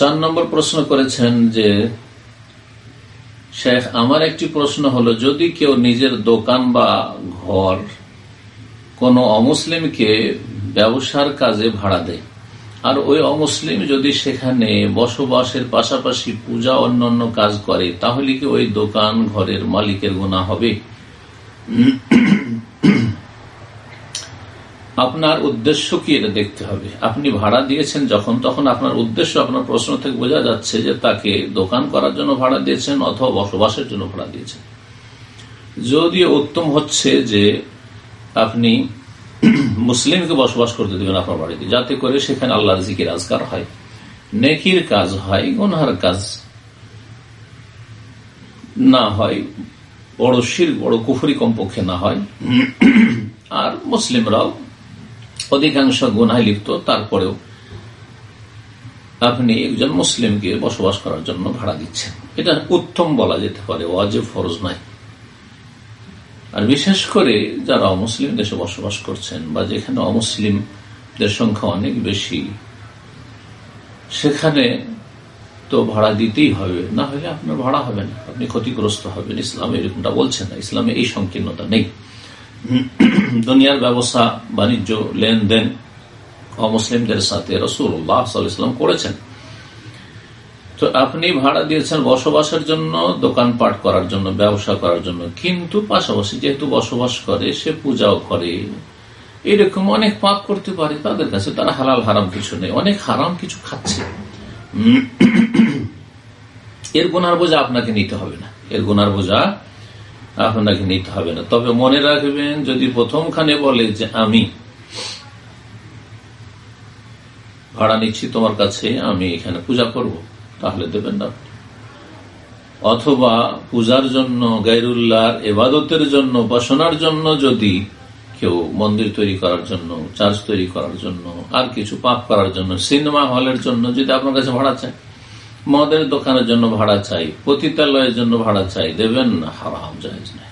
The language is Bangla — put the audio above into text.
চার নম্বর প্রশ্ন করেছেন যে, শেখ, আমার একটি প্রশ্ন হলো, যদি কেউ নিজের দোকান বা ঘর কোনো অমুসলিমকে ব্যবসার কাজে ভাড়া দেয়, আর ওই অমুসলিম যদি সেখানে বসবাসের পাশাপাশি পূজা অন্যান্য কাজ করে, তাহলে কি ওই দোকান ঘরের মালিকের গোনা হবে? আপনার উদ্দেশ্য কি এটা দেখতে হবে? আপনি ভাড়া দিয়েছেন যখন, তখন আপনার উদ্দেশ্য, আপনার প্রশ্ন থেকে বোঝা যাচ্ছে যে তাকে দোকান করার জন্য ভাড়া দিয়েছেন অথবা বসবাসের জন্য ভাড়া দিয়েছেন। যদিও উত্তম হচ্ছে যে আপনি মুসলিমকে বসবাস করতে দেবেন আপনার বাড়িতে, যাতে করে সেখানে আল্লাহর জিকির আজকার হয়, নেকির কাজ হয়, গুনহার কাজ না হয়, বড় শির, বড় কুফরি কমপক্ষে না হয়। আর মুসলিমরাও অধিকাংশ গুনায় লিপ্ত, তারপরেও আপনি একজন মুসলিমকে বসবাস করার জন্য ভাড়া দিচ্ছেন। এটা উত্তম বলা যেতে পারে ওয়াজে ফরজ নাই আর বিশেষ করে যারা অমুসলিম দেশে বসবাস করছেন বা যেখানে অমুসলিমদের সংখ্যা অনেক বেশি, সেখানে তো ভাড়া দিতেই হবে। না হলে আপনার ভাড়া হবে না, আপনি ক্ষতিগ্রস্ত হবেন। ইসলাম এরকমটা বলছেন না। ইসলামে এই সংকীর্ণতা নেই। দুনিয়ার ব্যবসা বাণিজ্য, লেনদেন অমুসলিমদের সাথে রসুল্লাহ সাল্লাম করেছেন। তো আপনি ভাড়া দিয়েছেন বসবাসের জন্য, দোকানপাট করার জন্য, ব্যবসা করার জন্য। কিন্তু পাশাপাশি যেহেতু বসবাস করে, সে পূজাও করে। এরকম অনেক পাপ করতে পারে, তাদের কাছে তারা হালাল হারাম কিছু নেই, অনেক হারাম কিছু খাচ্ছে। এর গুনার বোঝা আপনাকে নিতে হবে না। এর গুনার বোঝা আপনাকে নিতে হবে না। তবে মনে রাখবেন, যদি প্রথমখানে বলে যে আমি ভাড়া নিচ্ছি তোমার কাছে, আমি এখানে পূজা করব, তাহলে দেবেন না অথবা পূজার জন্য গাইরুল্লাহর এবাদতের জন্য উপাসনার জন্য যদি কেউ মন্দির তৈরি করার জন্য, চার্চ তৈরি করার জন্য, আর কিছু পাপ করার জন্য, সিনেমা হলের জন্য যদি আপনার কাছে ভাড়া চায়। মদের দোকানের জন্য ভাড়া চাই পতিতালয়ের জন্য ভাড়া চাই দেবেন না হারাম জাহেজ নাই।